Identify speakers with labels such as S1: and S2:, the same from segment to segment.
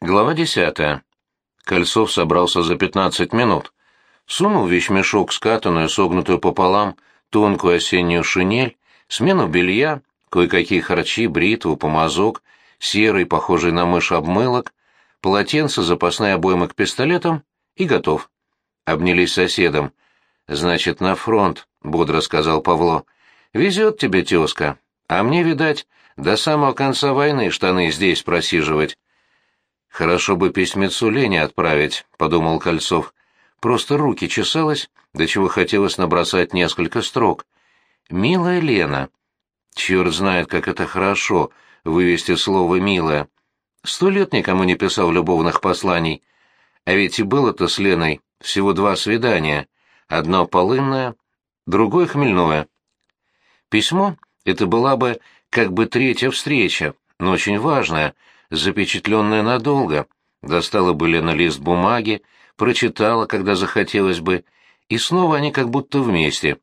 S1: Глава десятая. Кольцов собрался за пятнадцать минут. Сунул вещмешок скатанную, согнутую пополам, тонкую осеннюю шинель, смену белья, кое-какие харчи, бритву, помазок, серый, похожий на мышь обмылок, полотенце, запасные обоймы к пистолетам и готов. Обнялись соседом. «Значит, на фронт», — бодро сказал Павло. «Везет тебе, тезка. А мне, видать, до самого конца войны штаны здесь просиживать». «Хорошо бы письмецу Лене отправить», — подумал Кольцов. «Просто руки чесалось, до чего хотелось набросать несколько строк. Милая Лена». Черт знает, как это хорошо — вывести слово «милая». Сто лет никому не писал любовных посланий. А ведь и было-то с Леной всего два свидания. Одно полынное, другое хмельное. Письмо — это была бы как бы третья встреча, но очень важная — запечатленная надолго. Достала бы Лена лист бумаги, прочитала, когда захотелось бы, и снова они как будто вместе.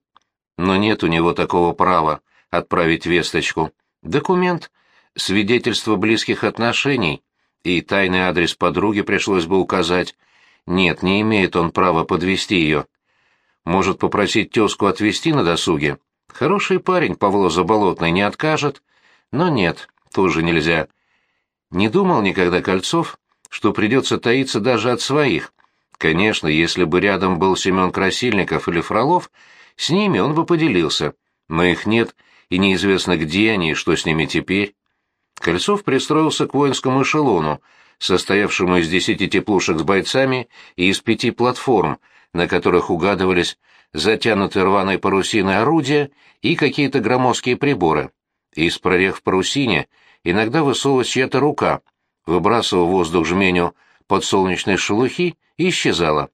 S1: Но нет у него такого права отправить весточку. Документ — свидетельство близких отношений, и тайный адрес подруги пришлось бы указать. Нет, не имеет он права подвести ее. Может попросить тезку отвезти на досуге? Хороший парень Павло Заболотный не откажет, но нет, тоже нельзя. Не думал никогда Кольцов, что придется таиться даже от своих. Конечно, если бы рядом был Семен Красильников или Фролов, с ними он бы поделился, но их нет, и неизвестно, где они и что с ними теперь. Кольцов пристроился к воинскому эшелону, состоявшему из десяти теплушек с бойцами и из пяти платформ, на которых угадывались затянутые рваной парусиной орудия и какие-то громоздкие приборы. Из прорех в парусине — иногда высовывалась чья-то рука, выбрасывала в воздух жменю подсолнечной шелухи и исчезала.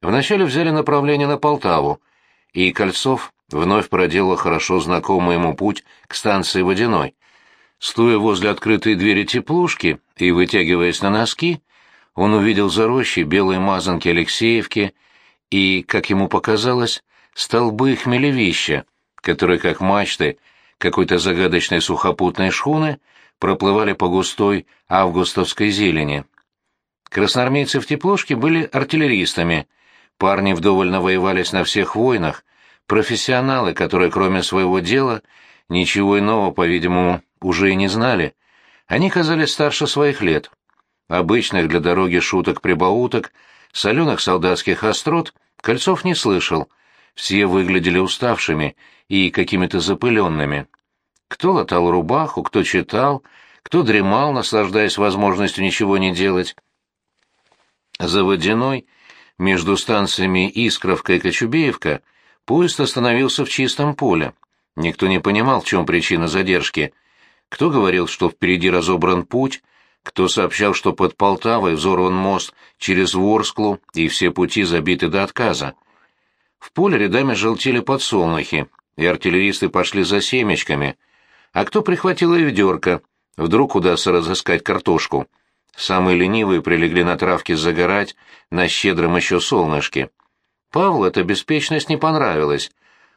S1: Вначале взяли направление на Полтаву, и Кольцов вновь проделал хорошо знакомый ему путь к станции Водяной. Стоя возле открытой двери теплушки и вытягиваясь на носки, он увидел за рощей белые мазанки Алексеевки и, как ему показалось, столбы хмелевища, которые, как мачты, какой-то загадочной сухопутной шхуны проплывали по густой августовской зелени. Красноармейцы в теплушке были артиллеристами, парни вдоволь навоевались на всех войнах, профессионалы, которые кроме своего дела ничего иного, по-видимому, уже и не знали. Они казались старше своих лет. Обычных для дороги шуток-прибауток, соленых солдатских острот Кольцов не слышал — все выглядели уставшими и какими-то запыленными. Кто латал рубаху, кто читал, кто дремал, наслаждаясь возможностью ничего не делать. За водяной, между станциями Искровка и Кочубеевка, поезд остановился в чистом поле. Никто не понимал, в чем причина задержки. Кто говорил, что впереди разобран путь, кто сообщал, что под Полтавой взорван мост через Ворсклу и все пути забиты до отказа. В поле рядами желтели подсолнухи, и артиллеристы пошли за семечками. А кто прихватил и ведерко? Вдруг удастся разыскать картошку. Самые ленивые прилегли на травке загорать на щедром еще солнышке. Павлу эта беспечность не понравилась.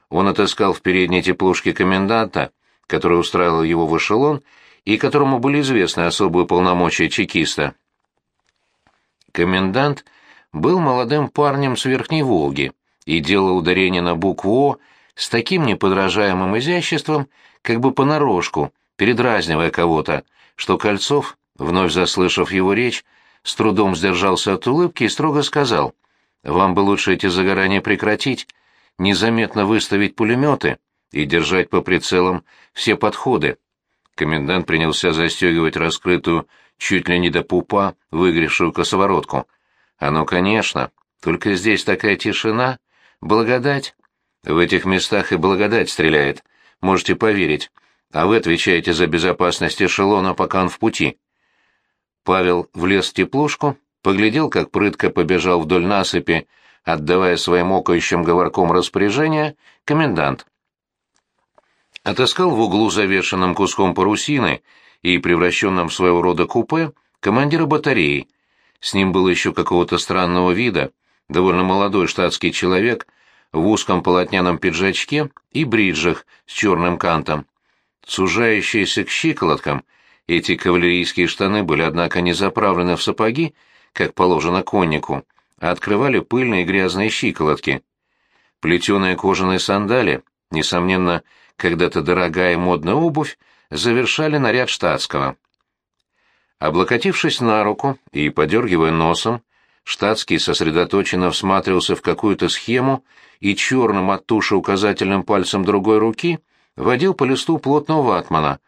S1: Он отыскал в передней теплушке коменданта, который устраивал его в эшелон и которому были известны особые полномочия чекиста. Комендант был молодым парнем с Верхней Волги, и делал ударение на букву «О» с таким неподражаемым изяществом, как бы понарошку, передразнивая кого-то, что Кольцов, вновь заслышав его речь, с трудом сдержался от улыбки и строго сказал, «Вам бы лучше эти загорания прекратить, незаметно выставить пулеметы и держать по прицелам все подходы». Комендант принялся застегивать раскрытую, чуть ли не до пупа, выгревшую косоворотку. «Оно, конечно, только здесь такая тишина, Благодать? В этих местах и благодать стреляет. Можете поверить. А вы отвечаете за безопасность эшелона, пока он в пути. Павел влез в теплушку, поглядел, как прытко побежал вдоль насыпи, отдавая своим окающим говорком распоряжение, комендант. Отыскал в углу завешенным куском парусины и превращенным в своего рода купе командира батареи. С ним был еще какого-то странного вида, довольно молодой штатский человек в узком полотняном пиджачке и бриджах с черным кантом. Сужающиеся к щиколоткам, Эти кавалерийские штаны были, однако, не заправлены в сапоги, как положено коннику, а открывали пыльные грязные щиколотки. Плетеные кожаные сандали, несомненно, когда-то дорогая и модная обувь, завершали наряд штатского. Облокотившись на руку и подергивая носом, штатский сосредоточенно всматривался в какую-то схему и черным от туши указательным пальцем другой руки водил по листу плотного ватмана.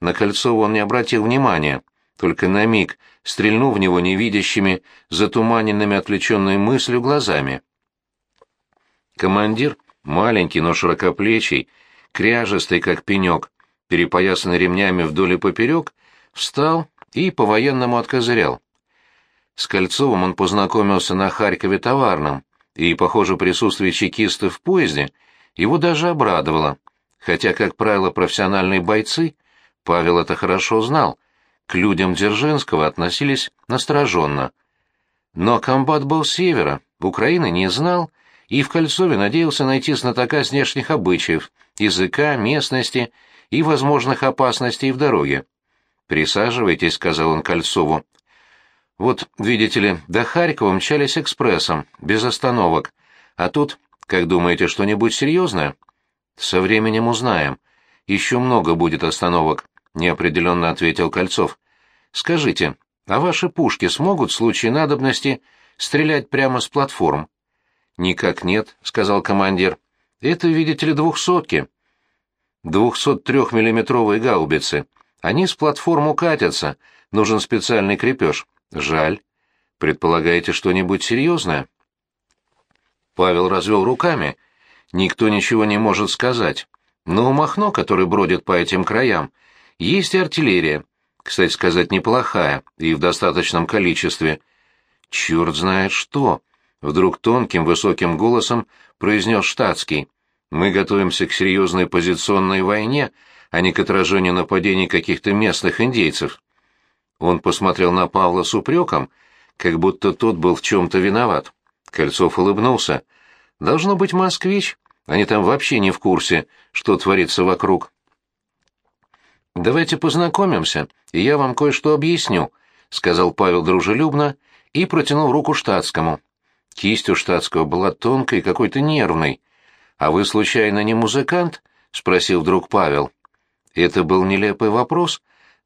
S1: На Кольцова он не обратил внимания, только на миг стрельнув в него невидящими, затуманенными отвлеченной мыслью глазами. Командир, маленький, но широкоплечий, кряжестый, как пенек, перепоясанный ремнями вдоль и поперек, встал и по-военному откозырял. С Кольцовым он познакомился на Харькове товарном, и, похоже, присутствие чекистов в поезде его даже обрадовало, хотя, как правило, профессиональные бойцы, Павел это хорошо знал, к людям Дзержинского относились настороженно. Но комбат был с севера, Украины не знал, и в Кольцове надеялся найти знатока внешних обычаев, языка, местности и возможных опасностей в дороге. «Присаживайтесь», — сказал он Кольцову. «Вот, видите ли, до Харькова мчались экспрессом, без остановок. А тут, как думаете, что-нибудь серьезное?» «Со временем узнаем. Еще много будет остановок», — неопределенно ответил Кольцов. «Скажите, а ваши пушки смогут в случае надобности стрелять прямо с платформ?» «Никак нет», — сказал командир. «Это, видите ли, двухсотки. Двухсот трехмиллиметровые гаубицы. Они с платформу катятся, нужен специальный крепеж. Жаль. Предполагаете что-нибудь серьезное? Павел развел руками. Никто ничего не может сказать. Но у Махно, который бродит по этим краям, есть и артиллерия. Кстати сказать, неплохая и в достаточном количестве. Черт знает что. Вдруг тонким высоким голосом произнес штатский. Мы готовимся к серьезной позиционной войне, а не к отражению нападений каких-то местных индейцев. Он посмотрел на Павла с упреком, как будто тот был в чем-то виноват. Кольцов улыбнулся. «Должно быть москвич. Они там вообще не в курсе, что творится вокруг». «Давайте познакомимся, и я вам кое-что объясню», — сказал Павел дружелюбно и протянул руку штатскому. Кисть у штатского была тонкой и какой-то нервной. «А вы, случайно, не музыкант?» — спросил вдруг Павел. Это был нелепый вопрос,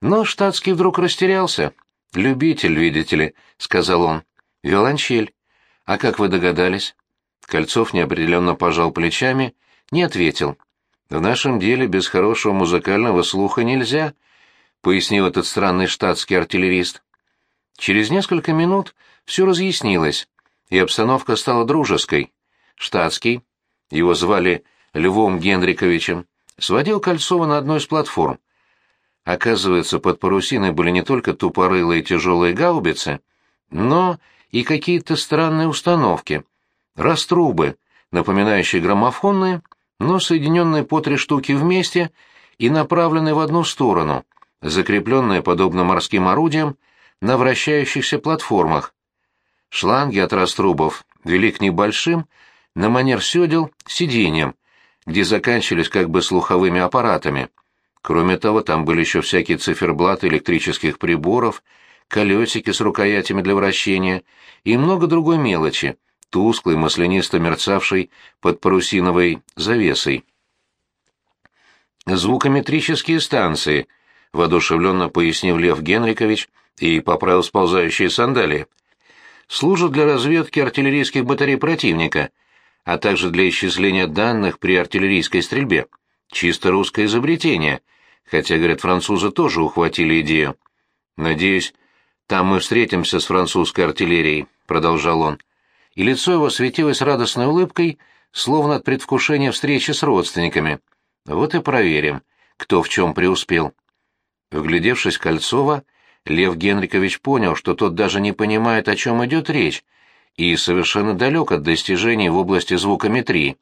S1: но штатский вдруг растерялся. «Любитель, видите ли», — сказал он. «Виолончель. А как вы догадались?» Кольцов неопределенно пожал плечами, не ответил. «В нашем деле без хорошего музыкального слуха нельзя», — пояснил этот странный штатский артиллерист. Через несколько минут все разъяснилось, и обстановка стала дружеской. Штатский, его звали Львом Генриковичем, сводил Кольцова на одной из платформ. Оказывается, под парусиной были не только тупорылые тяжелые гаубицы, но и какие-то странные установки, раструбы, напоминающие граммофонные, но соединенные по три штуки вместе и направленные в одну сторону, закрепленные, подобно морским орудиям, на вращающихся платформах. Шланги от раструбов вели к небольшим, на манер сёдел, сиденьям, где заканчивались как бы слуховыми аппаратами. Кроме того, там были еще всякие циферблаты электрических приборов, колесики с рукоятями для вращения и много другой мелочи, тусклой, маслянисто мерцавшей под парусиновой завесой. «Звукометрические станции», — воодушевленно пояснил Лев Генрикович и поправил сползающие сандалии, «служат для разведки артиллерийских батарей противника», — а также для исчисления данных при артиллерийской стрельбе. Чисто русское изобретение, хотя, говорят, французы тоже ухватили идею. «Надеюсь, там мы встретимся с французской артиллерией», — продолжал он. И лицо его светилось радостной улыбкой, словно от предвкушения встречи с родственниками. Вот и проверим, кто в чем преуспел. Вглядевшись Кольцова, Лев Генрикович понял, что тот даже не понимает, о чем идет речь, и совершенно далек от достижений в области звукометрии.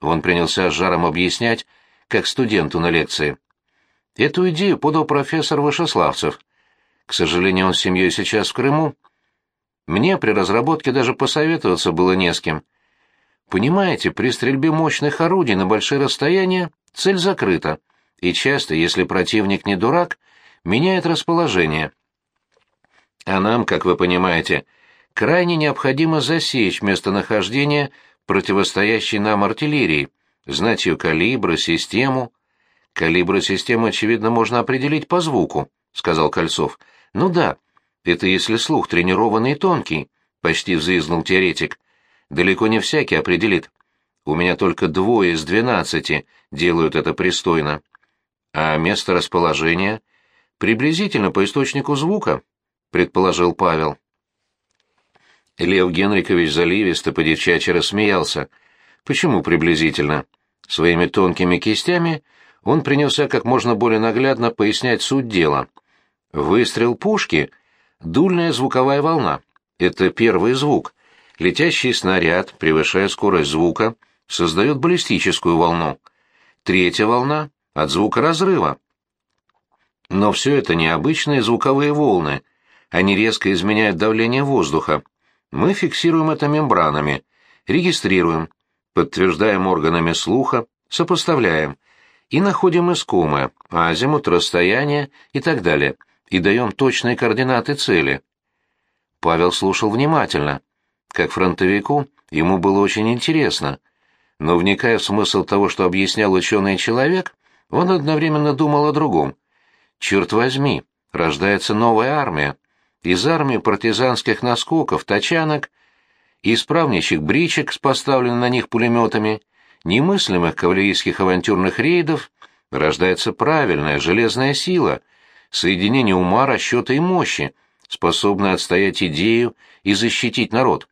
S1: Он принялся с жаром объяснять, как студенту на лекции. Эту идею подал профессор Вышеславцев. К сожалению, он с семьей сейчас в Крыму. Мне при разработке даже посоветоваться было не с кем. Понимаете, при стрельбе мощных орудий на большие расстояния цель закрыта, и часто, если противник не дурак, меняет расположение. А нам, как вы понимаете, крайне необходимо засечь местонахождение противостоящей нам артиллерии, знать ее калибры, систему. Калибры системы, очевидно, можно определить по звуку, — сказал Кольцов. Ну да, это если слух тренированный и тонкий, — почти взвизгнул теоретик. Далеко не всякий определит. У меня только двое из двенадцати делают это пристойно. А место расположения? Приблизительно по источнику звука, — предположил Павел. Лев Генрикович заливисто по девчачьи рассмеялся. Почему приблизительно? Своими тонкими кистями он принялся как можно более наглядно пояснять суть дела. Выстрел пушки — дульная звуковая волна. Это первый звук. Летящий снаряд, превышая скорость звука, создает баллистическую волну. Третья волна — от звука разрыва. Но все это необычные звуковые волны. Они резко изменяют давление воздуха. Мы фиксируем это мембранами, регистрируем, подтверждаем органами слуха, сопоставляем и находим искомое, азимут, расстояние и так далее, и даем точные координаты цели. Павел слушал внимательно. Как фронтовику, ему было очень интересно. Но, вникая в смысл того, что объяснял ученый человек, он одновременно думал о другом. «Черт возьми, рождается новая армия из армии партизанских наскоков, тачанок, исправнейших бричек с поставленными на них пулеметами, немыслимых кавалерийских авантюрных рейдов, рождается правильная железная сила, соединение ума, расчета и мощи, способное отстоять идею и защитить народ.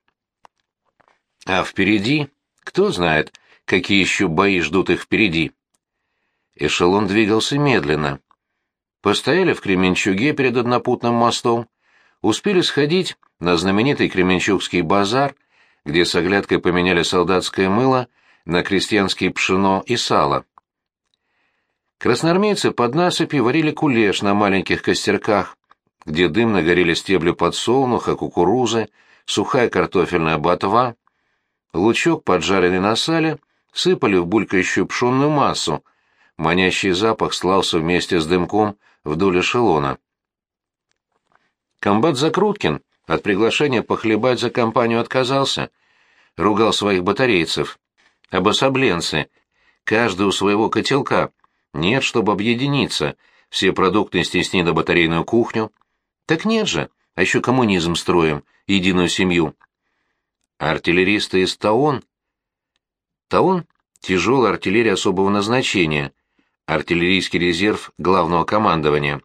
S1: А впереди, кто знает, какие еще бои ждут их впереди. Эшелон двигался медленно. Постояли в Кременчуге перед однопутным мостом, успели сходить на знаменитый Кременчугский базар, где с оглядкой поменяли солдатское мыло на крестьянские пшено и сало. Красноармейцы под насыпью варили кулеш на маленьких костерках, где дымно горели стебли подсолнуха, кукурузы, сухая картофельная ботва. Лучок, поджаренный на сале, сыпали в булькающую пшенную массу. Манящий запах слался вместе с дымком вдоль эшелона. Комбат Закруткин от приглашения похлебать за компанию отказался. Ругал своих батарейцев. Обособленцы. Каждый у своего котелка. Нет, чтобы объединиться. Все продукты стесни на батарейную кухню. Так нет же. А еще коммунизм строим. Единую семью. Артиллеристы из ТАОН. ТАОН — тяжелая артиллерия особого назначения. Артиллерийский резерв главного командования.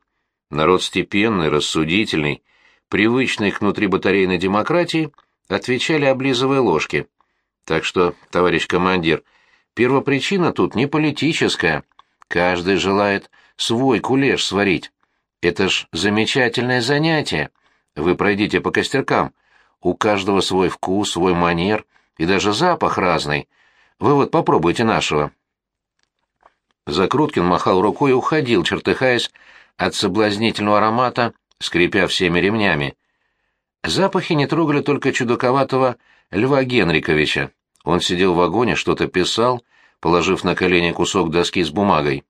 S1: Народ степенный, рассудительный, привычный к внутрибатарейной демократии, отвечали, облизывая ложки. Так что, товарищ командир, первопричина тут не политическая. Каждый желает свой кулеш сварить. Это ж замечательное занятие. Вы пройдите по костеркам. У каждого свой вкус, свой манер и даже запах разный. Вы вот попробуйте нашего. Закруткин махал рукой и уходил, чертыхаясь от соблазнительного аромата, скрипя всеми ремнями. Запахи не трогали только чудаковатого Льва Генриковича. Он сидел в вагоне, что-то писал, положив на колени кусок доски с бумагой.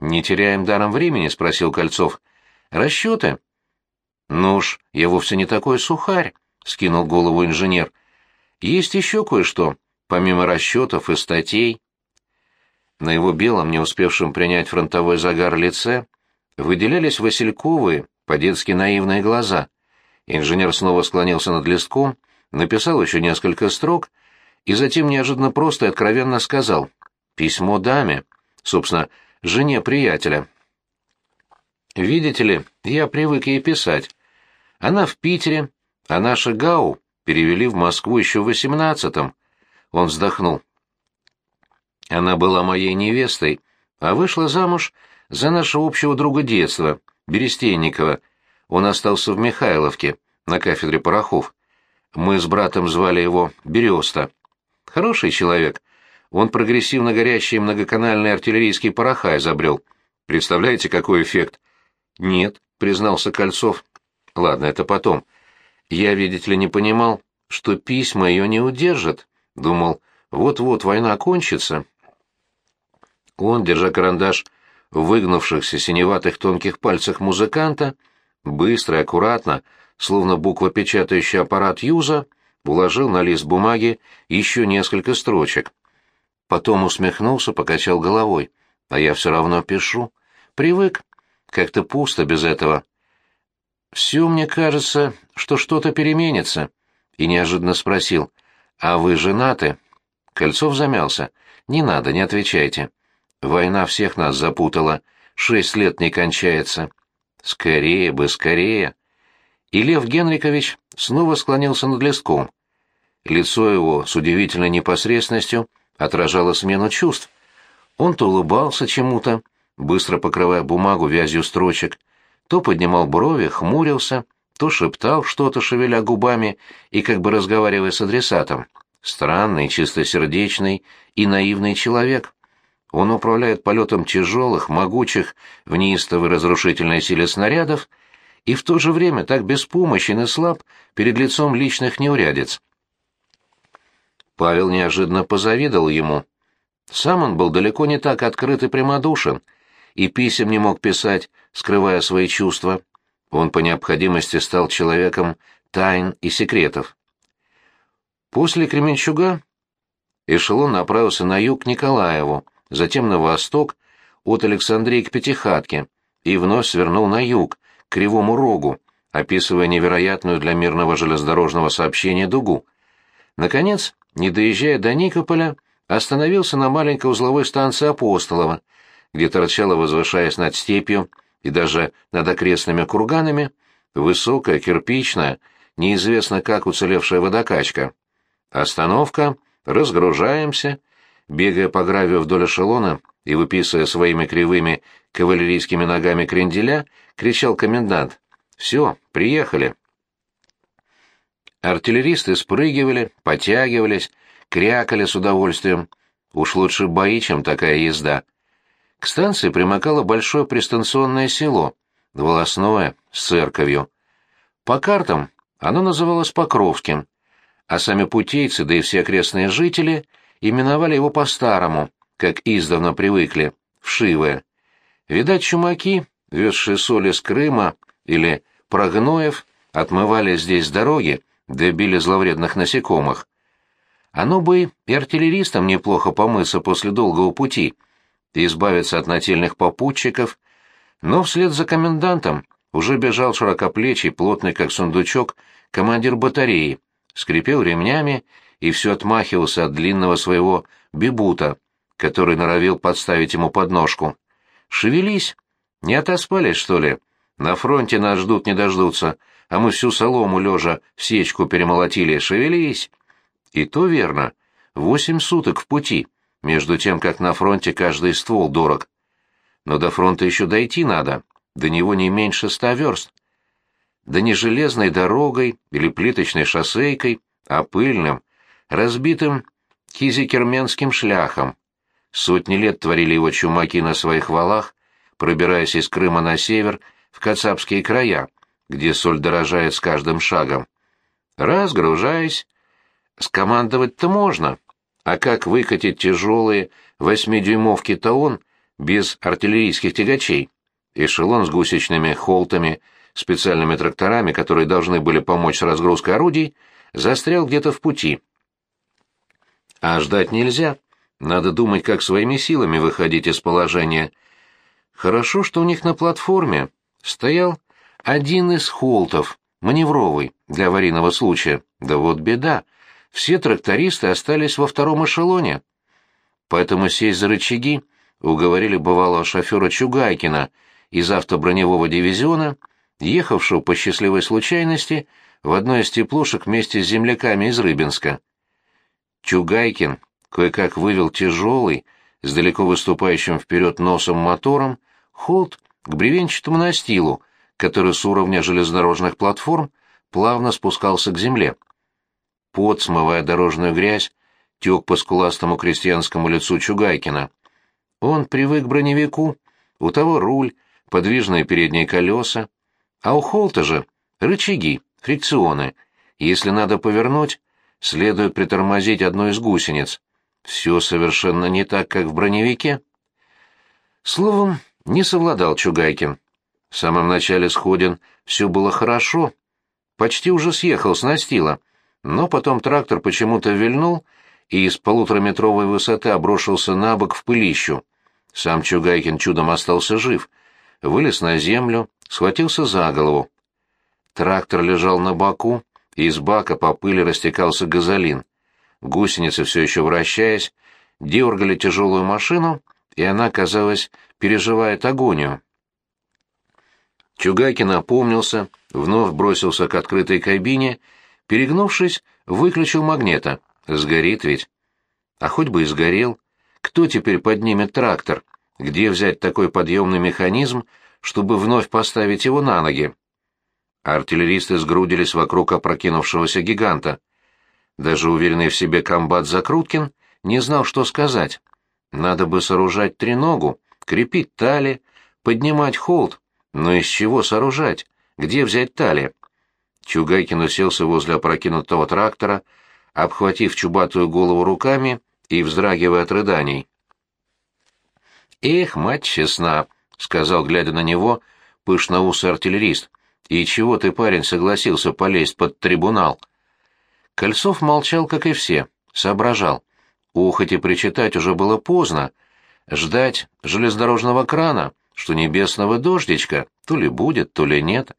S1: «Не теряем даром времени?» — спросил Кольцов. «Расчеты?» «Ну уж, я вовсе не такой сухарь», — скинул голову инженер. «Есть еще кое-что, помимо расчетов и статей». На его белом, не успевшем принять фронтовой загар лице, выделялись васильковые, по-детски наивные глаза. Инженер снова склонился над листком, написал еще несколько строк и затем неожиданно просто и откровенно сказал «Письмо даме, собственно, жене приятеля». «Видите ли, я привык ей писать. Она в Питере, а наша Гау перевели в Москву еще в восемнадцатом». Он вздохнул. Она была моей невестой, а вышла замуж за нашего общего друга детства, Берестейникова. Он остался в Михайловке, на кафедре порохов. Мы с братом звали его Береста. Хороший человек. Он прогрессивно горящие многоканальные артиллерийские пороха изобрел. Представляете, какой эффект? Нет, признался Кольцов. Ладно, это потом. Я, видите ли, не понимал, что письма ее не удержат. Думал, вот-вот война кончится, он, держа карандаш выгнувшихся синеватых тонких пальцах музыканта, быстро и аккуратно, словно буквопечатающий аппарат Юза, уложил на лист бумаги еще несколько строчек. Потом усмехнулся, покачал головой. А я все равно пишу. Привык. Как-то пусто без этого. Все мне кажется, что что-то переменится. И неожиданно спросил. А вы женаты? Кольцов замялся. Не надо, не отвечайте. Война всех нас запутала. Шесть лет не кончается. Скорее бы, скорее. И Лев Генрикович снова склонился над листком. Лицо его с удивительной непосредственностью отражало смену чувств. Он то улыбался чему-то, быстро покрывая бумагу вязью строчек, то поднимал брови, хмурился, то шептал что-то, шевеля губами и как бы разговаривая с адресатом. Странный, чистосердечный и наивный человек. Он управляет полетом тяжелых, могучих, в неистовой разрушительной силе снарядов и в то же время так беспомощен и слаб перед лицом личных неурядиц. Павел неожиданно позавидовал ему. Сам он был далеко не так открыт и прямодушен, и писем не мог писать, скрывая свои чувства. Он по необходимости стал человеком тайн и секретов. После Кременчуга эшелон направился на юг к Николаеву, затем на восток, от Александрии к Пятихатке, и вновь свернул на юг, Кривому Рогу, описывая невероятную для мирного железнодорожного сообщения дугу. Наконец, не доезжая до Никополя, остановился на маленькой узловой станции Апостолова, где торчала, возвышаясь над степью и даже над окрестными курганами, высокая, кирпичная, неизвестно как уцелевшая водокачка. Остановка, разгружаемся, бегая по гравию вдоль эшелона и выписывая своими кривыми кавалерийскими ногами кренделя, кричал комендант. «Все, приехали». Артиллеристы спрыгивали, потягивались, крякали с удовольствием. Уж лучше бои, чем такая езда. К станции примыкало большое пристанционное село, волосное, с церковью. По картам оно называлось Покровским, а сами путейцы, да и все окрестные жители, именовали его по-старому, как издавна привыкли, вшивое. Видать, чумаки, везшие соли с Крыма или Прогноев, отмывали здесь дороги, да били зловредных насекомых. Оно бы и артиллеристам неплохо помыться после долгого пути избавиться от нательных попутчиков, но вслед за комендантом уже бежал широкоплечий, плотный как сундучок, командир батареи, скрипел ремнями и все отмахивался от длинного своего бибута, который норовил подставить ему подножку. «Шевелись! Не отоспались, что ли? На фронте нас ждут не дождутся, а мы всю солому лежа в сечку перемолотили. Шевелись!» И то верно. Восемь суток в пути, между тем, как на фронте каждый ствол дорог. Но до фронта еще дойти надо, до него не меньше ста верст. Да не железной дорогой или плиточной шоссейкой, а пыльным, разбитым кизикерменским шляхом. Сотни лет творили его чумаки на своих валах, пробираясь из Крыма на север в Кацапские края, где соль дорожает с каждым шагом. Разгружаясь, скомандовать-то можно, а как выкатить тяжелые восьмидюймовки-то без артиллерийских тягачей? Эшелон с гусечными холтами, специальными тракторами, которые должны были помочь с разгрузкой орудий, застрял где-то в пути. А ждать нельзя. Надо думать, как своими силами выходить из положения. Хорошо, что у них на платформе стоял один из холтов, маневровый, для аварийного случая. Да вот беда все трактористы остались во втором эшелоне. Поэтому сесть за рычаги уговорили бывалого шофера Чугайкина из автоброневого дивизиона, ехавшего по счастливой случайности в одной из теплушек вместе с земляками из Рыбинска. Чугайкин кое-как вывел тяжелый, с далеко выступающим вперед носом мотором, холд к бревенчатому настилу, который с уровня железнодорожных платформ плавно спускался к земле. Пот, смывая дорожную грязь, тек по скуластому крестьянскому лицу Чугайкина. Он привык к броневику, у того руль, подвижные передние колеса, а у Холта же рычаги, фрикционы. Если надо повернуть, следует притормозить одну из гусениц. Все совершенно не так, как в броневике. Словом, не совладал Чугайкин. В самом начале сходин все было хорошо, почти уже съехал с настила, но потом трактор почему-то вильнул и из полутораметровой высоты обрушился на бок в пылищу. Сам Чугайкин чудом остался жив, вылез на землю, схватился за голову. Трактор лежал на боку, и из бака по пыли растекался газолин. Гусеницы, все еще вращаясь, дергали тяжелую машину, и она, казалось, переживает агонию. Чугайкин опомнился, вновь бросился к открытой кабине, перегнувшись, выключил магнета. Сгорит ведь. А хоть бы и сгорел. Кто теперь поднимет трактор? Где взять такой подъемный механизм, чтобы вновь поставить его на ноги? Артиллеристы сгрудились вокруг опрокинувшегося гиганта. Даже уверенный в себе комбат Закруткин не знал, что сказать. Надо бы сооружать треногу, крепить тали, поднимать холд, но из чего сооружать? Где взять тали? Чугайкин уселся возле опрокинутого трактора, обхватив чубатую голову руками и вздрагивая от рыданий. «Эх, мать честна!» — сказал, глядя на него, пышноусый артиллерист. «И чего ты, парень, согласился полезть под трибунал?» Кольцов молчал, как и все, соображал. Ухать и причитать уже было поздно. Ждать железнодорожного крана — что небесного дождичка то ли будет, то ли нет.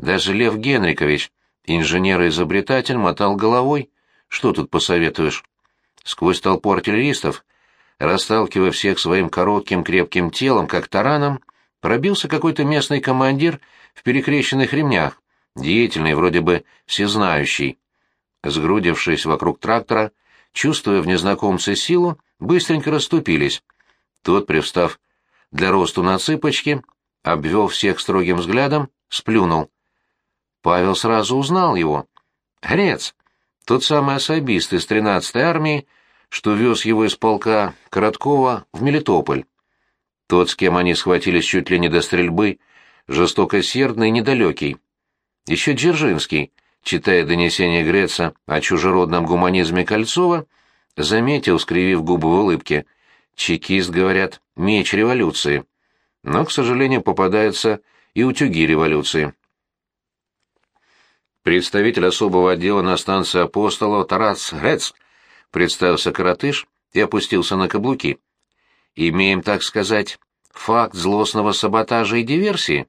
S1: Даже Лев Генрикович, инженер-изобретатель, мотал головой. Что тут посоветуешь? Сквозь толпу артиллеристов, расталкивая всех своим коротким крепким телом, как тараном, пробился какой-то местный командир в перекрещенных ремнях, деятельный, вроде бы всезнающий. Сгрудившись вокруг трактора, чувствуя в незнакомце силу, быстренько расступились. Тот, привстав для росту на цыпочки, обвел всех строгим взглядом, сплюнул. Павел сразу узнал его. Грец, тот самый особист из 13-й армии, что вез его из полка Короткова в Мелитополь. Тот, с кем они схватились чуть ли не до стрельбы, жестокосердный и недалекий. Еще Дзержинский, читая донесение Греца о чужеродном гуманизме Кольцова, заметил, скривив губы в улыбке, Чекист, говорят, меч революции. Но, к сожалению, попадаются и утюги революции. Представитель особого отдела на станции апостола Тарас Грец представился коротыш и опустился на каблуки. Имеем, так сказать, факт злостного саботажа и диверсии.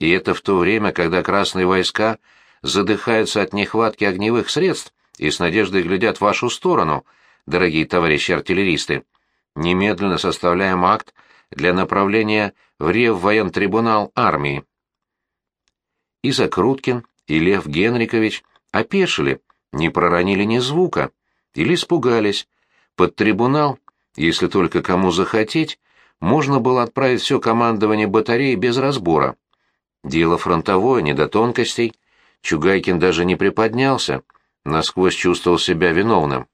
S1: И это в то время, когда красные войска задыхаются от нехватки огневых средств и с надеждой глядят в вашу сторону, дорогие товарищи артиллеристы. Немедленно составляем акт для направления в Реввоентрибунал армии. И Закруткин, и Лев Генрикович опешили, не проронили ни звука, или испугались. Под трибунал, если только кому захотеть, можно было отправить все командование батареи без разбора. Дело фронтовое, не до тонкостей. Чугайкин даже не приподнялся, насквозь чувствовал себя виновным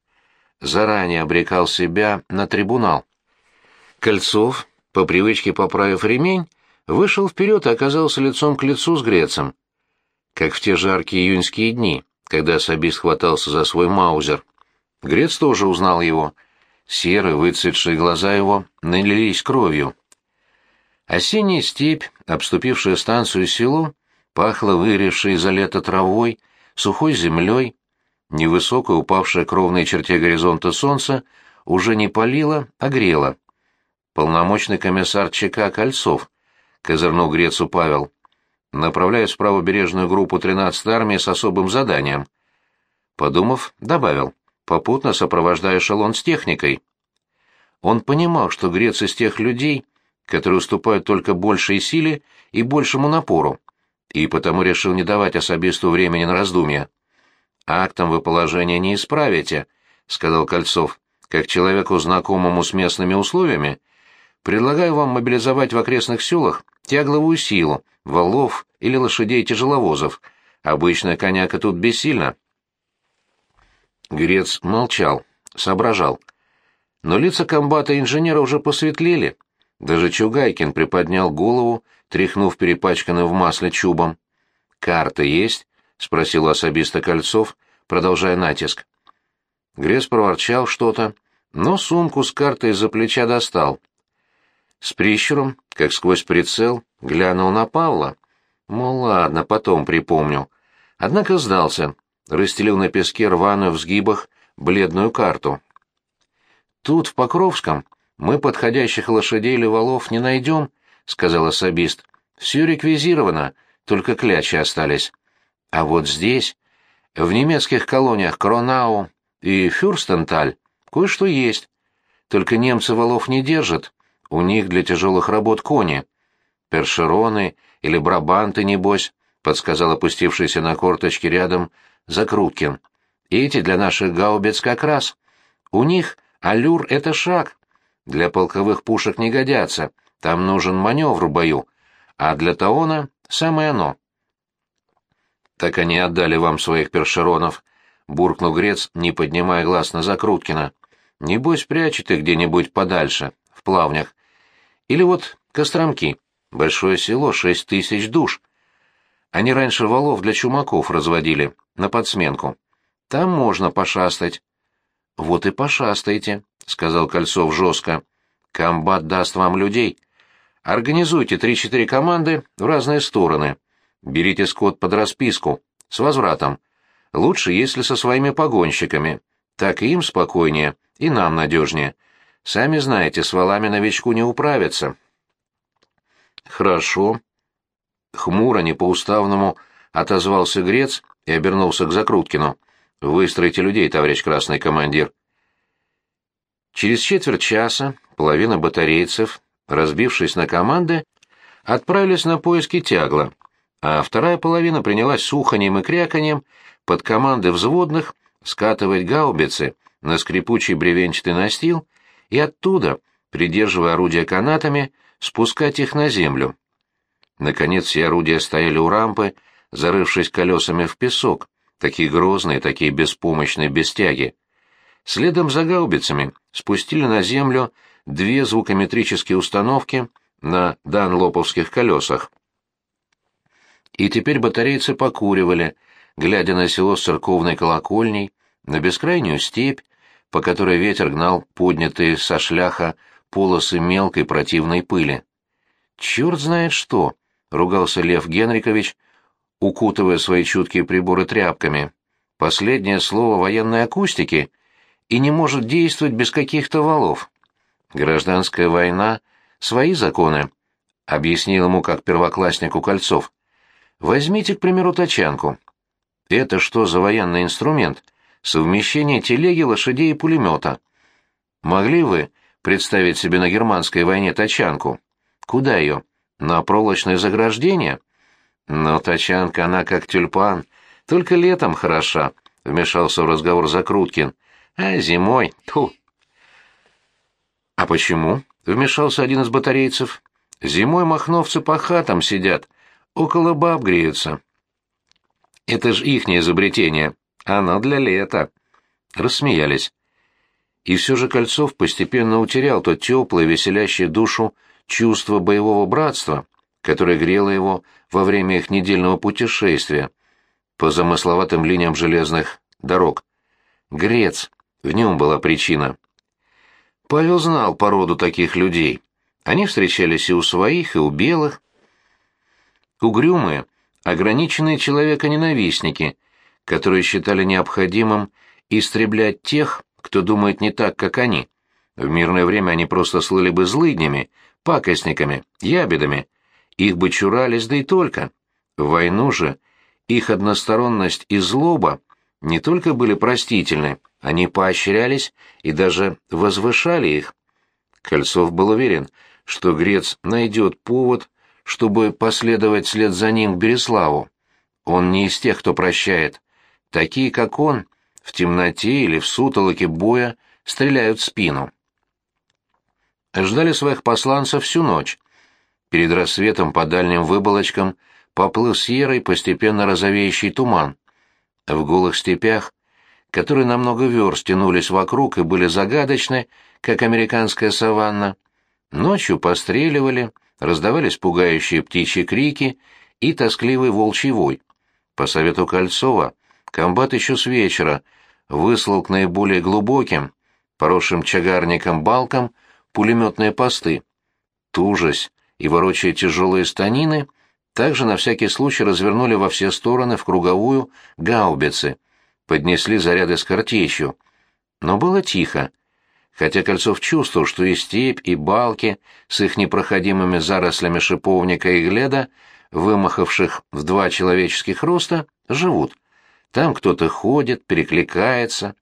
S1: заранее обрекал себя на трибунал. Кольцов, по привычке поправив ремень, вышел вперед и оказался лицом к лицу с Грецем. Как в те жаркие июньские дни, когда особист хватался за свой маузер. Грец тоже узнал его. Серые, выцветшие глаза его налились кровью. Осенняя степь, обступившая станцию и село, пахла выревшей за лето травой, сухой землей, Невысокое, упавшее к ровной черте горизонта солнце уже не палило, а грело. Полномочный комиссар ЧК Кольцов, козырнул Грецу Павел, направляет в правобережную группу 13-й армии с особым заданием. Подумав, добавил, попутно сопровождая эшелон с техникой. Он понимал, что Грец из тех людей, которые уступают только большей силе и большему напору, и потому решил не давать особисту времени на раздумья. «Актом вы положение не исправите», — сказал Кольцов. «Как человеку, знакомому с местными условиями, предлагаю вам мобилизовать в окрестных селах тягловую силу, валов или лошадей-тяжеловозов. Обычная коняка тут бессильна». Грец молчал, соображал. Но лица комбата инженера уже посветлели. Даже Чугайкин приподнял голову, тряхнув перепачканным в масле чубом. «Карта есть?» — спросил особисто Кольцов, продолжая натиск. Грес проворчал что-то, но сумку с картой из-за плеча достал. С прищуром, как сквозь прицел, глянул на Павла. Мол, ладно, потом припомню. Однако сдался, расстелил на песке рваную в сгибах бледную карту. Тут, в Покровском, мы подходящих лошадей или валов не найдем, — сказал особист. Все реквизировано, только клячи остались. А вот здесь, в немецких колониях Кронау и Фюрстенталь, кое-что есть. Только немцы валов не держат, у них для тяжелых работ кони. Першероны или брабанты, небось, — подсказал опустившийся на корточки рядом Закруткин. Эти для наших гаубиц как раз. У них аллюр — это шаг. Для полковых пушек не годятся, там нужен маневр в бою, а для Таона — самое оно. «Так они отдали вам своих першеронов», — буркнул Грец, не поднимая глаз на Закруткина. «Небось, прячет их где-нибудь подальше, в плавнях. Или вот Костромки, большое село, шесть тысяч душ. Они раньше валов для чумаков разводили, на подсменку. Там можно пошастать». «Вот и пошастайте», — сказал Кольцов жестко. «Комбат даст вам людей. Организуйте три-четыре команды в разные стороны. Берите скот под расписку, с возвратом. Лучше, если со своими погонщиками. Так и им спокойнее, и нам надежнее. Сами знаете, с валами новичку не управиться. Хорошо. Хмуро, не по-уставному, отозвался Грец и обернулся к Закруткину. Выстройте людей, товарищ красный командир. Через четверть часа половина батарейцев, разбившись на команды, отправились на поиски тягла — а вторая половина принялась суханьем и кряканьем под команды взводных скатывать гаубицы на скрипучий бревенчатый настил и оттуда, придерживая орудия канатами, спускать их на землю. Наконец все орудия стояли у рампы, зарывшись колесами в песок, такие грозные, такие беспомощные без тяги. Следом за гаубицами спустили на землю две звукометрические установки на данлоповских колесах. И теперь батарейцы покуривали, глядя на село с церковной колокольней, на бескрайнюю степь, по которой ветер гнал поднятые со шляха полосы мелкой противной пыли. «Черт знает что!» — ругался Лев Генрикович, укутывая свои чуткие приборы тряпками. «Последнее слово военной акустики и не может действовать без каких-то валов. Гражданская война — свои законы», — объяснил ему как первокласснику Кольцов. Возьмите, к примеру, тачанку. Это что за военный инструмент? Совмещение телеги, лошадей и пулемета. Могли вы представить себе на германской войне тачанку? Куда ее? На проволочное заграждение? Но тачанка, она как тюльпан, только летом хороша, — вмешался в разговор Закруткин. А зимой, тьфу. А почему? — вмешался один из батарейцев. Зимой махновцы по хатам сидят, около баб греются. Это ж ихнее изобретение, оно для лета. Рассмеялись. И все же Кольцов постепенно утерял то теплое, веселящее душу чувство боевого братства, которое грело его во время их недельного путешествия по замысловатым линиям железных дорог. Грец, в нем была причина. Павел знал породу таких людей. Они встречались и у своих, и у белых, угрюмые, ограниченные человеконенавистники, которые считали необходимым истреблять тех, кто думает не так, как они. В мирное время они просто слыли бы злыднями, пакостниками, ябедами. Их бы чурались, да и только. В войну же их односторонность и злоба не только были простительны, они поощрялись и даже возвышали их. Кольцов был уверен, что Грец найдет повод чтобы последовать вслед за ним к Береславу. Он не из тех, кто прощает. Такие, как он, в темноте или в сутолоке боя стреляют в спину. Ждали своих посланцев всю ночь. Перед рассветом по дальним выболочкам поплыл серый, постепенно розовеющий туман. В голых степях, которые на много верст тянулись вокруг и были загадочны, как американская саванна, ночью постреливали, раздавались пугающие птичьи крики и тоскливый волчий вой. По совету Кольцова, комбат еще с вечера выслал к наиболее глубоким, поросшим чагарником балкам, пулеметные посты. Тужась и ворочая тяжелые станины, также на всякий случай развернули во все стороны в круговую гаубицы, поднесли заряды с картечью. Но было тихо, хотя Кольцов чувствовал, что и степь, и балки с их непроходимыми зарослями шиповника и гледа, вымахавших в два человеческих роста, живут. Там кто-то ходит, перекликается.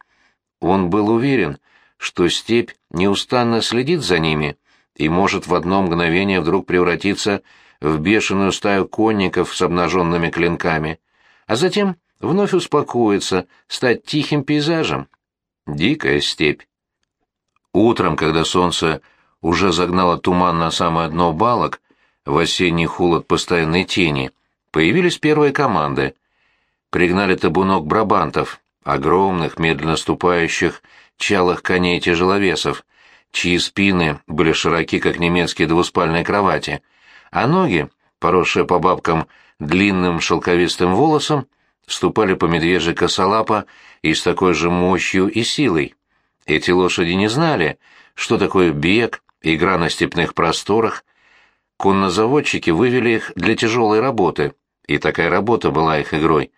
S1: Он был уверен, что степь неустанно следит за ними и может в одно мгновение вдруг превратиться в бешеную стаю конников с обнаженными клинками, а затем вновь успокоиться, стать тихим пейзажем. Дикая степь. Утром, когда солнце уже загнало туман на самое дно балок, в осенний холод постоянной тени, появились первые команды. Пригнали табунок брабантов, огромных, медленно ступающих, чалых коней-тяжеловесов, чьи спины были широки, как немецкие двуспальные кровати, а ноги, поросшие по бабкам длинным шелковистым волосом, ступали по медвежьей косолапа и с такой же мощью и силой. Эти лошади не знали, что такое бег, игра на степных просторах. Коннозаводчики вывели их для тяжелой работы, и такая работа была их игрой.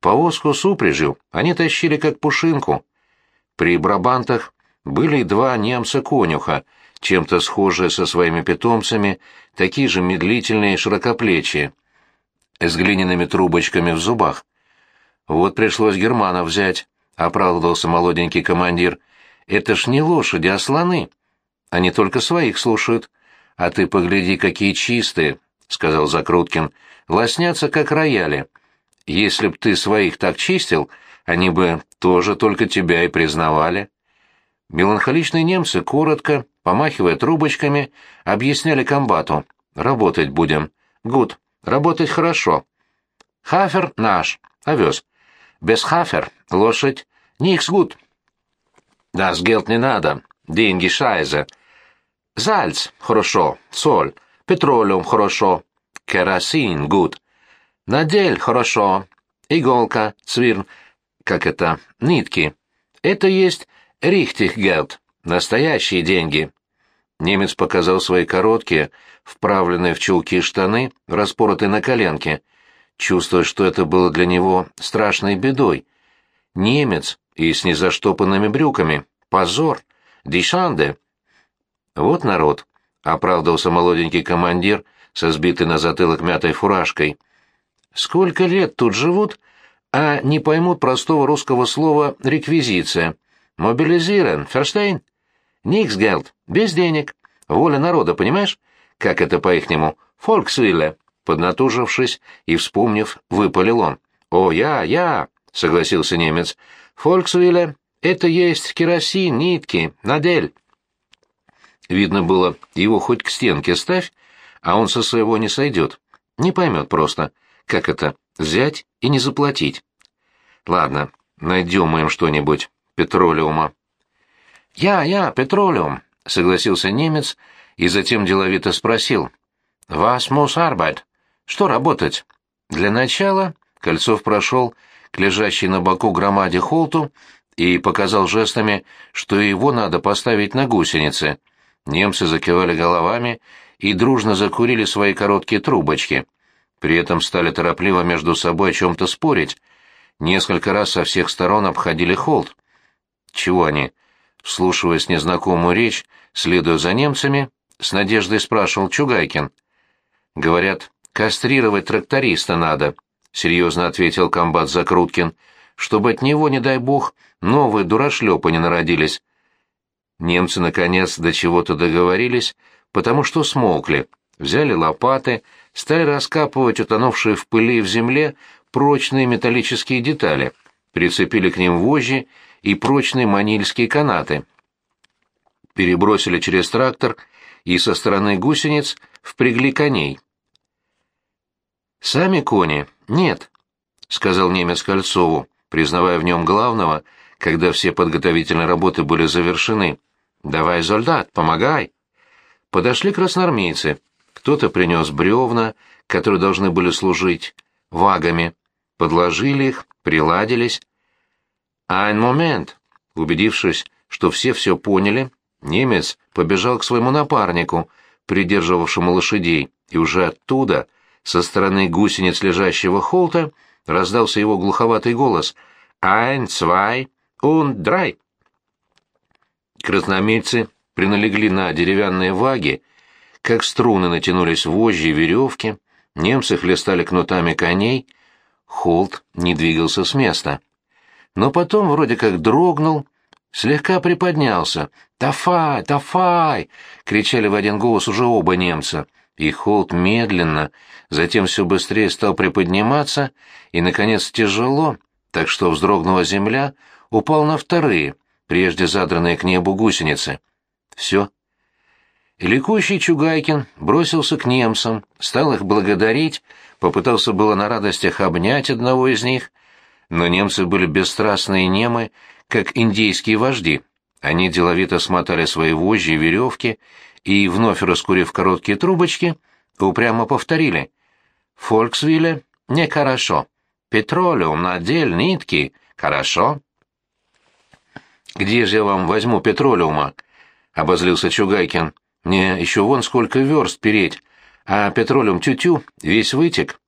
S1: Повозку с упряжью они тащили как пушинку. При брабантах были два немца-конюха, чем-то схожие со своими питомцами, такие же медлительные и широкоплечие, с глиняными трубочками в зубах. «Вот пришлось германов взять», — оправдывался молоденький командир. «Это ж не лошади, а слоны. Они только своих слушают. А ты погляди, какие чистые», — сказал Закруткин. «Лоснятся, как рояли. Если б ты своих так чистил, они бы тоже только тебя и признавали». Меланхоличные немцы коротко, помахивая трубочками, объясняли комбату. «Работать будем. Гуд. Работать хорошо. Хафер наш. Овес. Без хафер. Лошадь. Никс гуд. Das Geld не надо. Деньги шайзе. Зальц. Хорошо. Соль. Петролиум. Хорошо. Керосин. Гуд. Надель. Хорошо. Иголка. Цвирн. Как это? Нитки. Это есть Рихтихгелд. Настоящие деньги. Немец показал свои короткие, вправленные в чулки штаны, распоротые на коленке, чувствуя, что это было для него страшной бедой. Немец и с незаштопанными брюками. Позор! Дишанде! Вот народ, — оправдывался молоденький командир со сбитой на затылок мятой фуражкой. Сколько лет тут живут, а не поймут простого русского слова «реквизиция». Мобилизирован, Ферштейн? Никс гелд, без денег. Воля народа, понимаешь? Как это по-ихнему? Фольксвилле. Поднатужившись и вспомнив, выпалил он. «О, я, я!» — согласился немец. «Фольксвилле — это есть керосин, нитки, надель». Видно было, его хоть к стенке ставь, а он со своего не сойдет. Не поймет просто, как это взять и не заплатить. Ладно, найдем им что-нибудь петролиума. «Я, я, петролиум», — согласился немец и затем деловито спросил. «Вас мус арбайт? Что работать?» Для начала Кольцов прошел к лежащей на боку громаде холту и показал жестами, что его надо поставить на гусеницы. Немцы закивали головами и дружно закурили свои короткие трубочки. При этом стали торопливо между собой о чем-то спорить. Несколько раз со всех сторон обходили холт. Чего они? Вслушиваясь незнакомую речь, следуя за немцами, с надеждой спрашивал Чугайкин. Говорят, кастрировать тракториста надо, серьезно ответил комбат Закруткин, чтобы от него, не дай бог, новые дурашлепы не народились. Немцы, наконец, до чего-то договорились, потому что смолкли, взяли лопаты, стали раскапывать утонувшие в пыли и в земле прочные металлические детали, прицепили к ним вожжи и прочные манильские канаты. Перебросили через трактор и со стороны гусениц впрягли коней. «Сами кони? Нет», — сказал немец Кольцову, признавая в нем главного, когда все подготовительные работы были завершены. «Давай, солдат, помогай!» Подошли красноармейцы. Кто-то принес бревна, которые должны были служить вагами. Подложили их, приладились. «Айн момент!» Убедившись, что все все поняли, немец побежал к своему напарнику, придерживавшему лошадей, и уже оттуда, со стороны гусениц лежащего холта, раздался его глуховатый голос «Ein, zwei und drei». Красномельцы приналегли на деревянные ваги, как струны натянулись вожжи и веревки, немцы хлестали кнутами коней, холт не двигался с места. Но потом вроде как дрогнул, слегка приподнялся. «Тафай! Тафай!» — кричали в один голос уже оба немца. И холт медленно, затем все быстрее стал приподниматься, и, наконец, тяжело, так что вздрогнула земля, упал на вторые, прежде задранные к небу гусеницы. Все. Ликующий Чугайкин бросился к немцам, стал их благодарить, попытался было на радостях обнять одного из них, но немцы были бесстрастны и немы, как индейские вожди. Они деловито смотали свои вожжи и веревки и, вновь раскурив короткие трубочки, упрямо повторили «Фольксвилле не хорошо, петролеум, надель, нитки, хорошо». «Где же я вам возьму петролеума?» — обозлился Чугайкин. «Мне еще вон сколько верст переть, а петролеум тю-тю, весь вытек».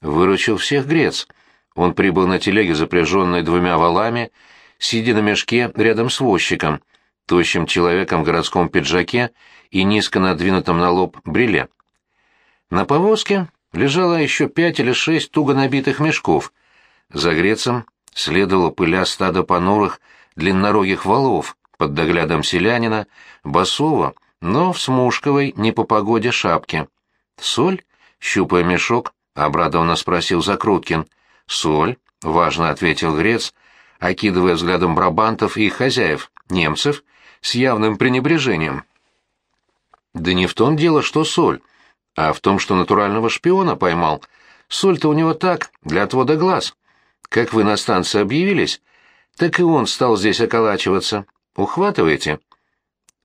S1: Выручил всех грец. Он прибыл на телеге, запряженной двумя валами, сидя на мешке рядом с возчиком, тощим человеком в городском пиджаке и низко надвинутом на лоб бриле. На повозке лежало еще пять или шесть туго набитых мешков. За грецем следовало пыля стада понурых, длиннорогих валов под доглядом селянина, басова, но в смушковой не по погоде шапке. «Соль?» — щупая мешок, обрадованно спросил Закруткин. «Соль?» — важно ответил грец, окидывая взглядом брабантов и их хозяев, немцев, с явным пренебрежением. «Да не в том дело, что соль, а в том, что натурального шпиона поймал. Соль-то у него так, для отвода глаз. Как вы на станции объявились, так и он стал здесь околачиваться. Ухватываете?»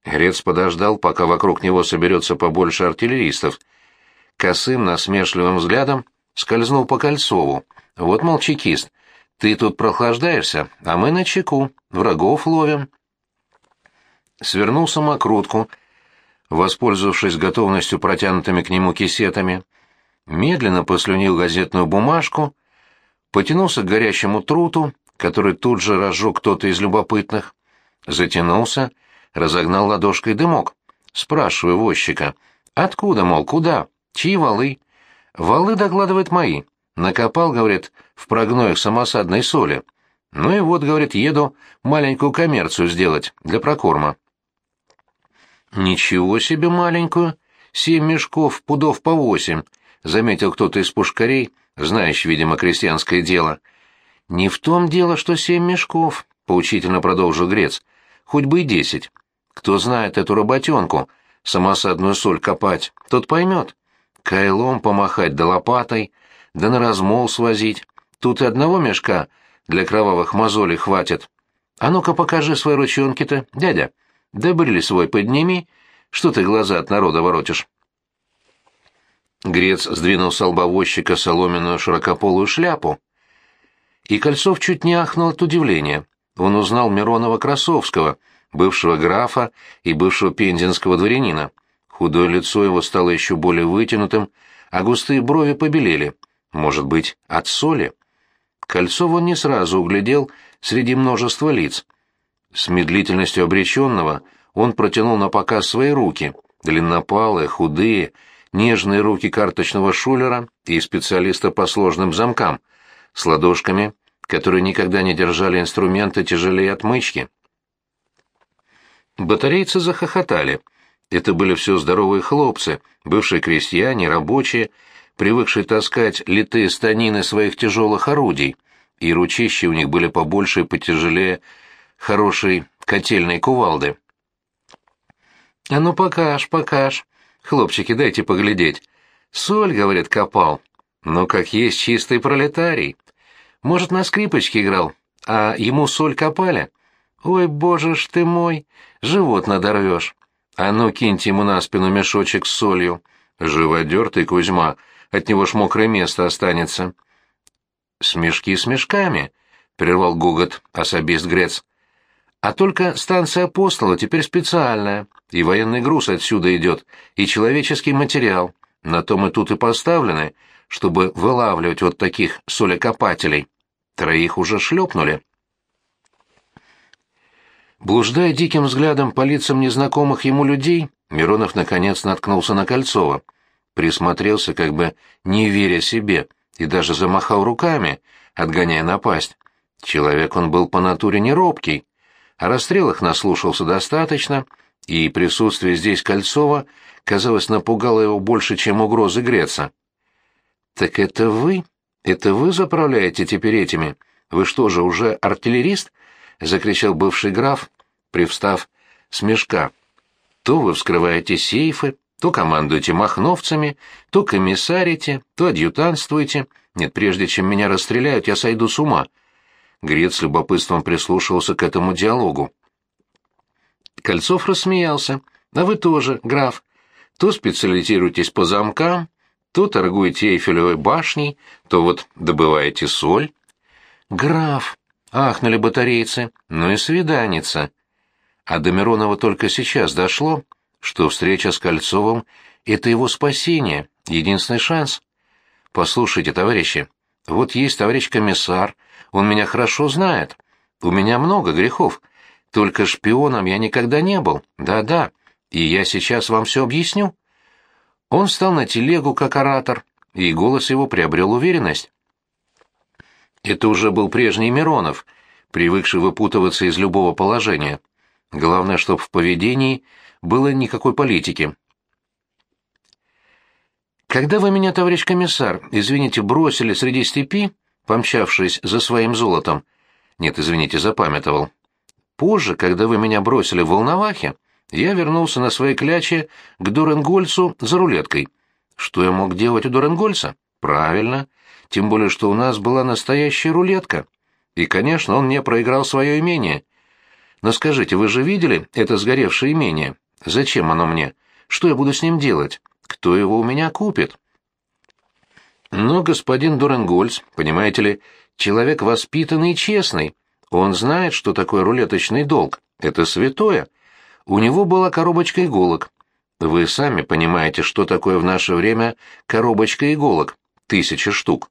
S1: Грец подождал, пока вокруг него соберется побольше артиллеристов. Косым, насмешливым взглядом скользнул по Кольцову. «Вот, мол, чекист, ты тут прохлаждаешься, а мы на чеку, врагов ловим». Свернул самокрутку, воспользовавшись готовностью протянутыми к нему кисетами, медленно послюнил газетную бумажку, потянулся к горящему труту, который тут же разжег кто-то из любопытных. Затянулся, разогнал ладошкой дымок. Спрашиваю возчика. «Откуда, мол, куда? Чьи валы?» «Валы, докладывает, мои. Накопал, говорит, в прогноях самосадной соли. Ну и вот, говорит, еду маленькую коммерцию сделать для прокорма». «Ничего себе маленькую! Семь мешков, пудов по восемь», — заметил кто-то из пушкарей, знающий, видимо, крестьянское дело — «Не в том дело, что семь мешков», — поучительно продолжил Грец. «Хоть бы и десять. Кто знает эту работенку, самосадную соль копать, тот поймет. Кайлом помахать да лопатой, да на размол свозить. Тут и одного мешка для кровавых мозолей хватит. А ну-ка покажи свои ручонки-то, дядя. Да брили свой подними, что ты глаза от народа воротишь». Грец сдвинул с лбовозчика соломенную широкополую шляпу, и Кольцов чуть не ахнул от удивления. Он узнал Миронова Красовского, бывшего графа и бывшего пензенского дворянина. Худое лицо его стало еще более вытянутым, а густые брови побелели. Может быть, от соли? Кольцов он не сразу углядел среди множества лиц. С медлительностью обреченного он протянул на показ свои руки, длиннопалые, худые, нежные руки карточного шулера и специалиста по сложным замкам — с ладошками, которые никогда не держали инструменты тяжелее отмычки. Батарейцы захохотали. Это были все здоровые хлопцы, бывшие крестьяне, рабочие, привыкшие таскать литые станины своих тяжелых орудий, и ручищи у них были побольше и потяжелее хорошей котельной кувалды. «А ну покаж, покаж. Хлопчики, дайте поглядеть. Соль, — говорит, — копал. Ну, как есть чистый пролетарий. Может, на скрипочке играл, а ему соль копали? Ой, боже ж ты мой, живот надорвешь. А ну, киньте ему на спину мешочек с солью. Живодер ты, Кузьма, от него ж мокрое место останется. Смешки с мешками, — прервал гугот особист Грец. А только станция Апостола теперь специальная, и военный груз отсюда идет, и человеческий материал. На то мы тут и поставлены, чтобы вылавливать вот таких солекопателей. Троих уже шлепнули. Блуждая диким взглядом по лицам незнакомых ему людей, Миронов наконец наткнулся на Кольцова. Присмотрелся, как бы не веря себе, и даже замахал руками, отгоняя напасть. Человек он был по натуре не робкий. О расстрелах наслушался достаточно, и присутствие здесь Кольцова, казалось, напугало его больше, чем угрозы греться. «Так это вы? Это вы заправляете теперь этими? Вы что же, уже артиллерист?» — закричал бывший граф, привстав с мешка. «То вы вскрываете сейфы, то командуете махновцами, то комиссарите, то адъютантствуете. Нет, прежде чем меня расстреляют, я сойду с ума». Грец с любопытством прислушивался к этому диалогу. Кольцов рассмеялся. «А вы тоже, граф. То специализируетесь по замкам, то торгуете Эйфелевой башней, то вот добываете соль». «Граф!» — ахнули батарейцы. «Ну и свиданица». А до Миронова только сейчас дошло, что встреча с Кольцовым — это его спасение, единственный шанс. «Послушайте, товарищи, вот есть товарищ комиссар, он меня хорошо знает. У меня много грехов. Только шпионом я никогда не был. Да-да. И я сейчас вам все объясню. Он встал на телегу как оратор, и голос его приобрел уверенность. Это уже был прежний Миронов, привыкший выпутываться из любого положения. Главное, чтобы в поведении было никакой политики. Когда вы меня, товарищ комиссар, извините, бросили среди степи, помчавшись за своим золотом, нет, извините, запамятовал. Позже, когда вы меня бросили в Волновахе, я вернулся на своей кляче к Дуренгольцу за рулеткой. Что я мог делать у Дуренгольца? Правильно. Тем более, что у нас была настоящая рулетка. И, конечно, он мне проиграл свое имение. Но скажите, вы же видели это сгоревшее имение? Зачем оно мне? Что я буду с ним делать? Кто его у меня купит? Но господин Дуренгольц, понимаете ли, человек воспитанный и честный. Он знает, что такое рулеточный долг. Это святое. У него была коробочка иголок. Вы сами понимаете, что такое в наше время коробочка иголок. Тысяча штук.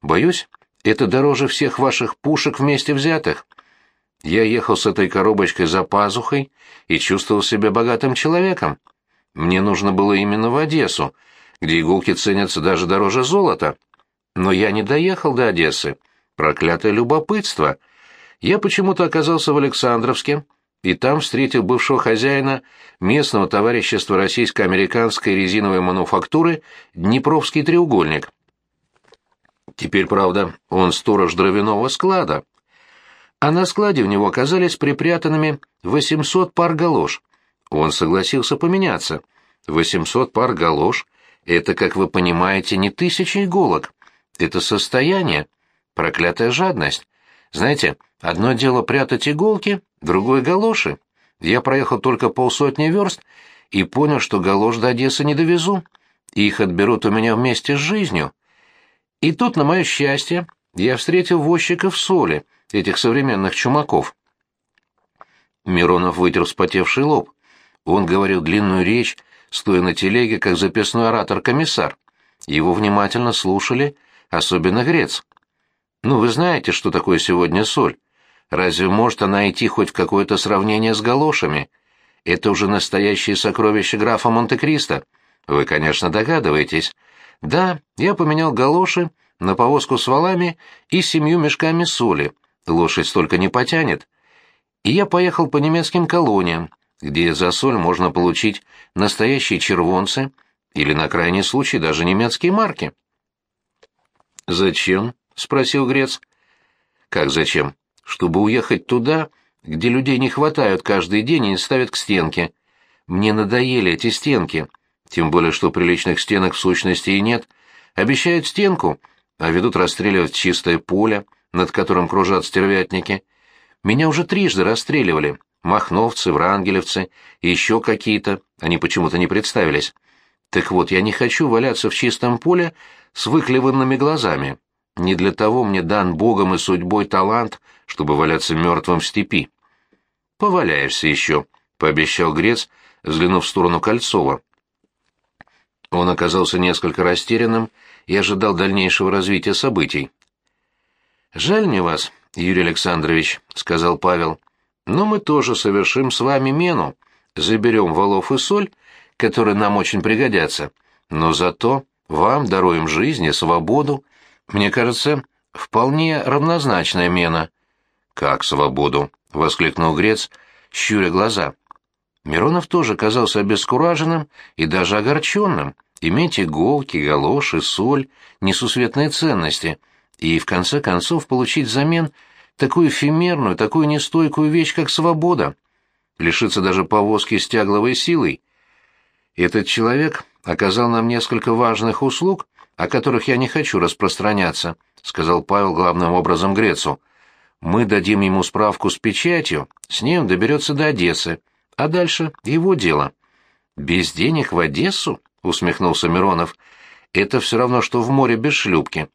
S1: Боюсь, это дороже всех ваших пушек вместе взятых. Я ехал с этой коробочкой за пазухой и чувствовал себя богатым человеком. Мне нужно было именно в Одессу, где иголки ценятся даже дороже золота. Но я не доехал до Одессы. Проклятое любопытство. Я почему-то оказался в Александровске, и там встретил бывшего хозяина местного товарищества российско-американской резиновой мануфактуры «Днепровский треугольник». Теперь, правда, он сторож дровяного склада. А на складе у него оказались припрятанными 800 пар галош. Он согласился поменяться. 800 пар галош — это, как вы понимаете, не тысяча иголок. Это состояние, проклятая жадность. Знаете, одно дело прятать иголки, другое — галоши. Я проехал только полсотни верст и понял, что галош до Одессы не довезу. Их отберут у меня вместе с жизнью. И тут, на мое счастье, я встретил возчиков соли, этих современных чумаков. Миронов вытер вспотевший лоб. Он говорил длинную речь, стоя на телеге, как записной оратор-комиссар. Его внимательно слушали, особенно грец. Ну, вы знаете, что такое сегодня соль? Разве может она идти хоть в какое-то сравнение с галошами? Это уже настоящее сокровище графа Монте-Кристо. Вы, конечно, догадываетесь. Да, я поменял галоши на повозку с валами и семью мешками соли. Лошадь столько не потянет. И я поехал по немецким колониям, где за соль можно получить настоящие червонцы или, на крайний случай, даже немецкие марки. «Зачем?» — спросил Грец. «Как зачем? Чтобы уехать туда, где людей не хватают каждый день и ставят к стенке. Мне надоели эти стенки, тем более что приличных стенок в сущности и нет. Обещают стенку, а ведут расстреливать чистое поле, над которым кружат стервятники. Меня уже трижды расстреливали. Махновцы, врангелевцы и еще какие-то, они почему-то не представились. Так вот, я не хочу валяться в чистом поле с выклеванными глазами. Не для того мне дан Богом и судьбой талант, чтобы валяться мертвым в степи. Поваляешься еще, — пообещал Грец, взглянув в сторону Кольцова. Он оказался несколько растерянным и ожидал дальнейшего развития событий. «Жаль мне вас, Юрий Александрович», — сказал Павел, — «но мы тоже совершим с вами мену, заберем валов и соль, которые нам очень пригодятся, но зато вам даруем жизнь и свободу. Мне кажется, вполне равнозначная мена». «Как свободу?» — воскликнул Грец, щуря глаза. Миронов тоже казался обескураженным и даже огорченным. Иметь иголки, галоши, соль — несусветные ценности, и, в конце концов, получить взамен такую эфемерную, такую нестойкую вещь, как свобода. Лишиться даже повозки с тягловой силой. Этот человек оказал нам несколько важных услуг, о которых я не хочу распространяться, — сказал Павел главным образом Грецу. Мы дадим ему справку с печатью, с ней он доберется до Одессы, а дальше его дело. Без денег в Одессу? — усмехнулся Миронов. «Это все равно, что в море без шлюпки.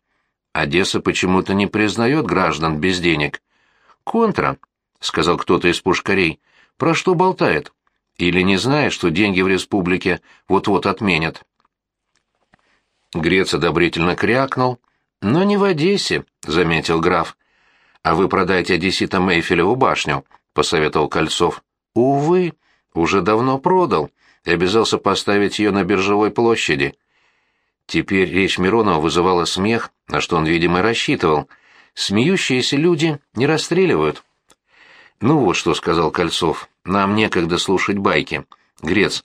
S1: Одесса почему-то не признает граждан без денег». «Контра», — сказал кто-то из пушкарей. «Про что болтает? Или не знает, что деньги в республике вот-вот отменят?» Грец одобрительно крякнул. «Но не в Одессе», — заметил граф. «А вы продайте одесситам Эйфелеву башню», — посоветовал Кольцов. «Увы, уже давно продал и обязался поставить ее на биржевой площади. Теперь речь Миронова вызывала смех, на что он, видимо, рассчитывал. Смеющиеся люди не расстреливают. «Ну вот что», — сказал Кольцов, — «нам некогда слушать байки. Грец,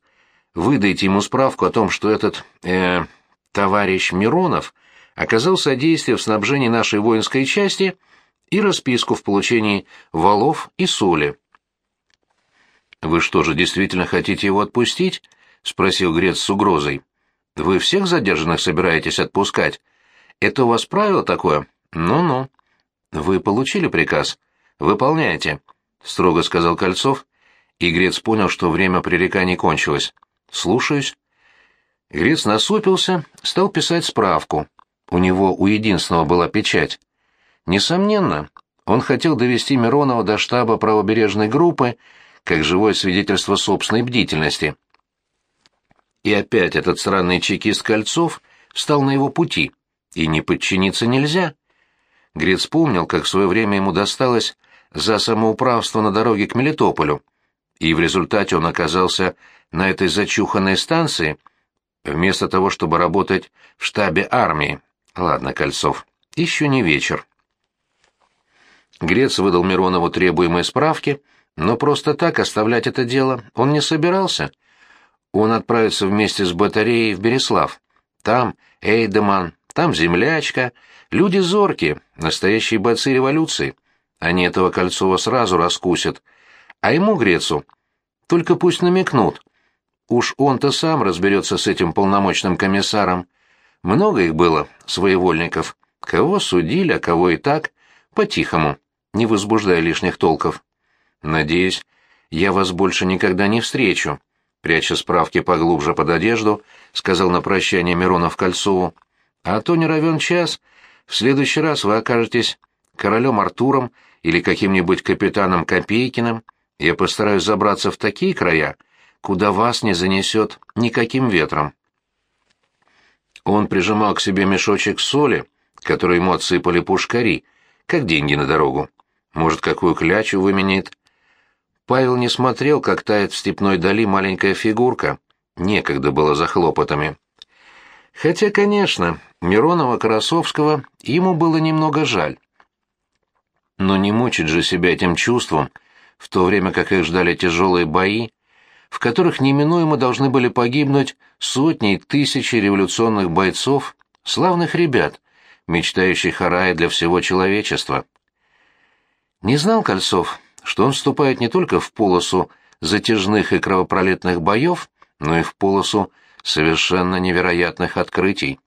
S1: выдайте ему справку о том, что этот, э, товарищ Миронов оказал содействие в снабжении нашей воинской части и расписку в получении валов и соли». «Вы что же, действительно хотите его отпустить?» — спросил Грец с угрозой. «Вы всех задержанных собираетесь отпускать? Это у вас правило такое? Ну-ну». «Вы получили приказ? Выполняете», — строго сказал Кольцов, и Грец понял, что время пререканий кончилось. «Слушаюсь». Грец насупился, стал писать справку. У него у единственного была печать. Несомненно, он хотел довести Миронова до штаба правобережной группы, как живое свидетельство собственной бдительности. И опять этот странный чекист Кольцов встал на его пути, и не подчиниться нельзя. Грец помнил, как в свое время ему досталось за самоуправство на дороге к Мелитополю, и в результате он оказался на этой зачуханной станции, вместо того, чтобы работать в штабе армии. Ладно, Кольцов, еще не вечер. Грец выдал Миронову требуемые справки — но просто так оставлять это дело он не собирался. Он отправится вместе с батареей в Береслав. Там Эйдеман, там землячка, люди зоркие, настоящие бойцы революции. Они этого Кольцова сразу раскусят. А ему, Грецу, только пусть намекнут. Уж он-то сам разберется с этим полномочным комиссаром. Много их было, своевольников. Кого судили, а кого и так, по-тихому, не возбуждая лишних толков. «Надеюсь, я вас больше никогда не встречу», — пряча справки поглубже под одежду, сказал на прощание Миронов Кольцову. «А то не равен час. В следующий раз вы окажетесь королем Артуром или каким-нибудь капитаном Копейкиным. Я постараюсь забраться в такие края, куда вас не занесет никаким ветром». Он прижимал к себе мешочек соли, который ему отсыпали пушкари, как деньги на дорогу. Может, какую клячу выменит, Павел не смотрел, как тает в степной дали маленькая фигурка. Некогда было за хлопотами. Хотя, конечно, Миронова-Карасовского ему было немного жаль. Но не мучить же себя этим чувством, в то время как их ждали тяжелые бои, в которых неминуемо должны были погибнуть сотни и тысячи революционных бойцов, славных ребят, мечтающих о рае для всего человечества. Не знал Кольцов, что он вступает не только в полосу затяжных и кровопролитных боев, но и в полосу совершенно невероятных открытий.